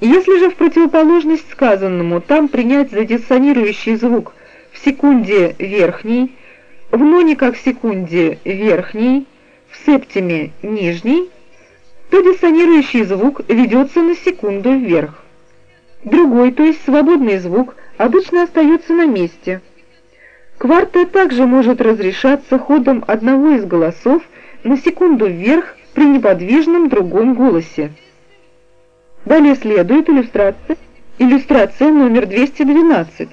Если же в противоположность сказанному там принять за диссонирующий звук в секунде верхний, в ноне как секунде верхний, в септиме нижний, то диссонирующий звук ведется на секунду вверх. Другой, то есть свободный звук, обычно остается на месте. Кварта также может разрешаться ходом одного из голосов на секунду вверх при неподвижном другом голосе. Далее следует иллюстрация, иллюстрация номер 212.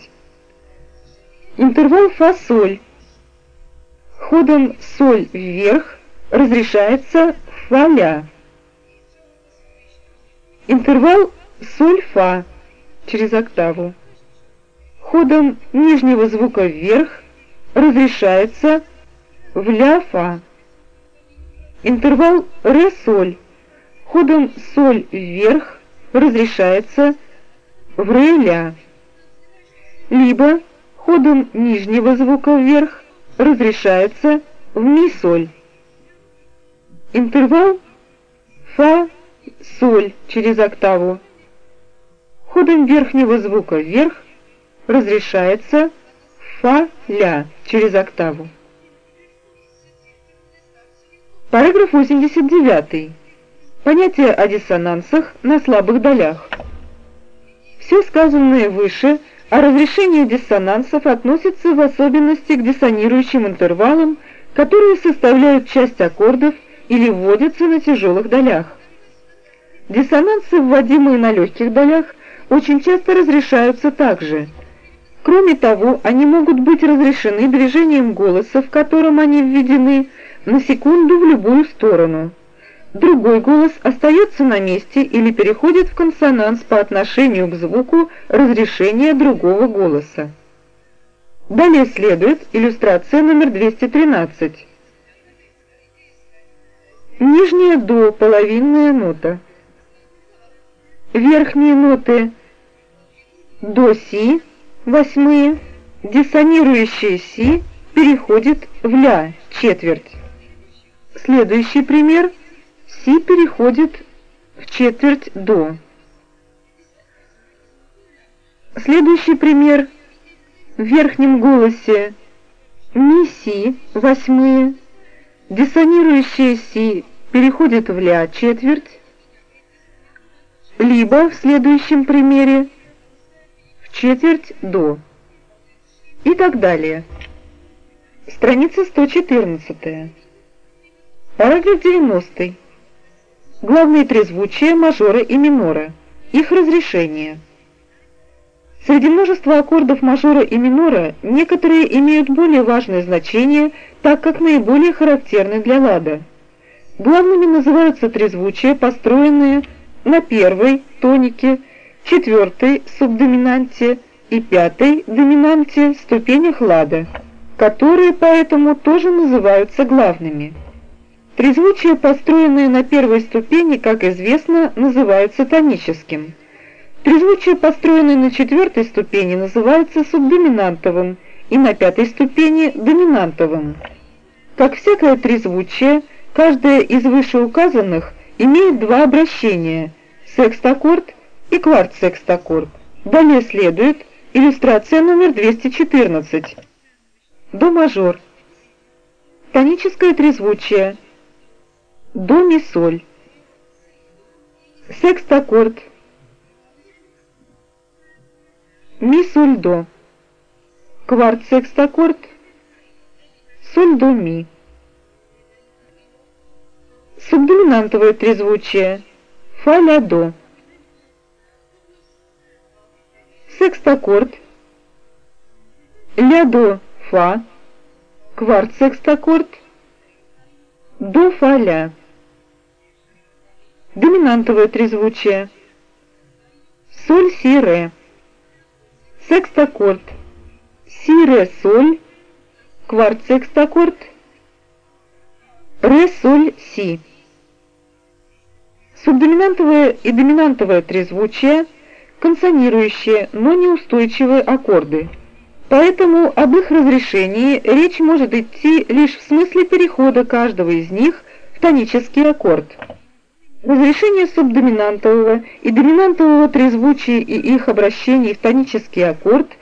Интервал фа-соль. Ходом соль вверх разрешается фа-ля. Интервал соль-фа через октаву. Ходом нижнего звука вверх разрешается в ля-фа. Интервал ре-соль. Ходом соль вверх разрешается в ре-ля. Либо ходом нижнего звука вверх разрешается в ми-соль. Интервал фа-соль через октаву. Ходом верхнего звука вверх разрешается фа-ля через октаву. Параграф 89. Понятие о диссонансах на слабых долях. Все сказанное выше о разрешении диссонансов относится в особенности к диссонирующим интервалам, которые составляют часть аккордов или вводятся на тяжелых долях. Диссонансы, вводимые на легких долях, очень часто разрешаются также. Кроме того, они могут быть разрешены движением голоса, в котором они введены, на секунду в любую сторону. Другой голос остается на месте или переходит в консонанс по отношению к звуку разрешения другого голоса. Далее следует иллюстрация номер 213. Нижняя до половинная нота. Верхние ноты до си, восьмые, диссонирующие си переходит в ля, четверть. Следующий пример. Си переходит в четверть до. Следующий пример. В верхнем голосе ми си, восьмые, диссонирующие си переходит в ля, четверть. Либо в следующем примере в четверть до и так далее. Страница 114. Параграф 90. Главные трезвучия мажора и минора. Их разрешение. Среди множества аккордов мажора и минора некоторые имеют более важное значение, так как наиболее характерны для лада. Главными называются трезвучия, построенные на первой тонике, четвертой субдоминанте и пятой доминанте ступенях лада, которые поэтому тоже называются главными. Трезвучие, построенные на первой ступени, как известно, называются тоническим. Трезвучие, построенные на четвертой ступени, называются субдоминантовым и на пятой ступени доминантовым. Как всякое трезвучие, каждое из вышеуказанных имеет два обращения – секстаккорд и кварт-секстаккорд. Далее следует иллюстрация номер 214. До мажор. Тоническое трезвучие – до ми соль, секстаккорд, ми соль до, кварт секстаккорд, соль до ми. Субдоминантовое трезвучие фа ля до. Секстаккорд, ля до фа, кварт секстаккорд, до фа ля доминантовое трезвучие, соль, си, ре, секстаккорд, си, ре, соль, кварт секстаккорд, ре, соль, си. Субдоминантовое и доминантовое трезвучие – консонирующие, но неустойчивые аккорды. Поэтому об их разрешении речь может идти лишь в смысле перехода каждого из них в тонический аккорд. Разрешение субдоминантового и доминантового трезвучия и их обращений в тонический аккорд